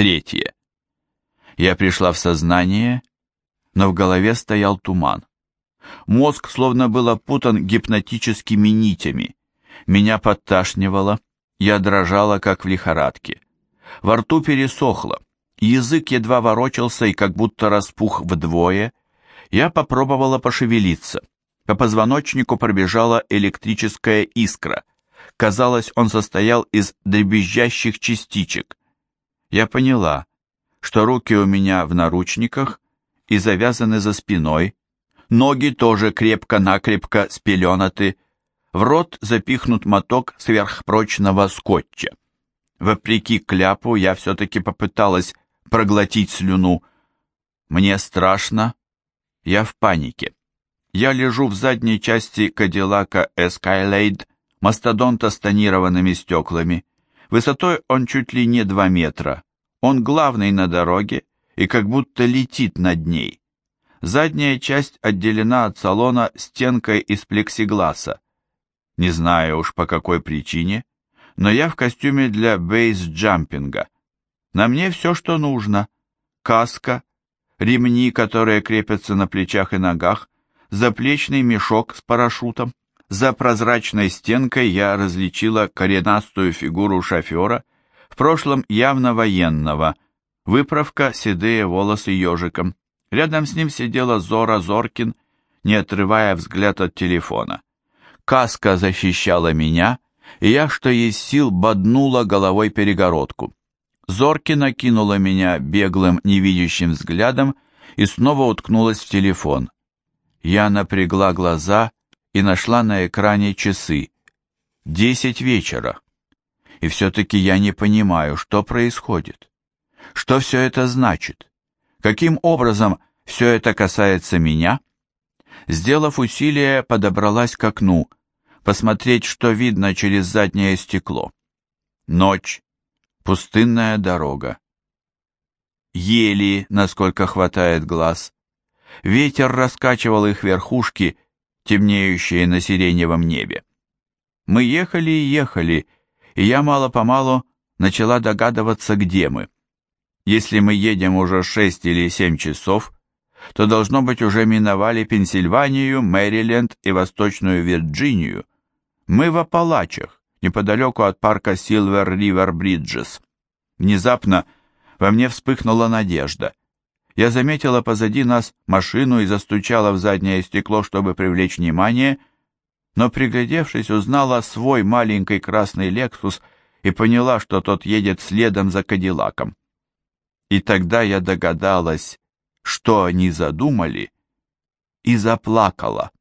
Третье. Я пришла в сознание, но в голове стоял туман. Мозг словно был опутан гипнотическими нитями. Меня подташнивало, я дрожала, как в лихорадке. Во рту пересохло, язык едва ворочался и как будто распух вдвое. Я попробовала пошевелиться. По позвоночнику пробежала электрическая искра. Казалось, он состоял из дребезжащих частичек. Я поняла, что руки у меня в наручниках и завязаны за спиной, ноги тоже крепко-накрепко спеленаты, в рот запихнут моток сверхпрочного скотча. Вопреки кляпу я все-таки попыталась проглотить слюну. Мне страшно, я в панике. Я лежу в задней части Кадиллака Эскайлейд, мастодонта с тонированными стеклами. Высотой он чуть ли не два метра. Он главный на дороге и как будто летит над ней. Задняя часть отделена от салона стенкой из плексигласа. Не знаю уж по какой причине, но я в костюме для бейс-джампинга. На мне все, что нужно. Каска, ремни, которые крепятся на плечах и ногах, заплечный мешок с парашютом. За прозрачной стенкой я различила коренастую фигуру шофера, в прошлом явно военного, выправка, седые волосы ежиком. Рядом с ним сидела Зора Зоркин, не отрывая взгляд от телефона. Каска защищала меня, и я, что есть сил, боднула головой перегородку. Зоркина кинула меня беглым, невидящим взглядом и снова уткнулась в телефон. Я напрягла глаза и нашла на экране часы. Десять вечера. И все-таки я не понимаю, что происходит. Что все это значит? Каким образом все это касается меня? Сделав усилие, подобралась к окну, посмотреть, что видно через заднее стекло. Ночь. Пустынная дорога. Ели, насколько хватает глаз. Ветер раскачивал их верхушки, Темнеющие на сиреневом небе. Мы ехали и ехали, и я мало-помалу начала догадываться, где мы. Если мы едем уже шесть или семь часов, то, должно быть, уже миновали Пенсильванию, Мэриленд и Восточную Вирджинию. Мы в Апалачах, неподалеку от парка Сильвер Ривер Бриджес. Внезапно во мне вспыхнула надежда я заметила позади нас машину и застучала в заднее стекло, чтобы привлечь внимание, но, приглядевшись, узнала свой маленький красный «Лексус» и поняла, что тот едет следом за «Кадиллаком». И тогда я догадалась, что они задумали, и заплакала.